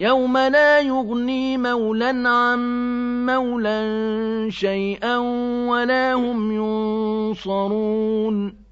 يَوْمَ لَا يُغْنِي مَوْلًى عَن مَّوْلًى شَيْئًا وَلَا هُمْ يُنصَرُونَ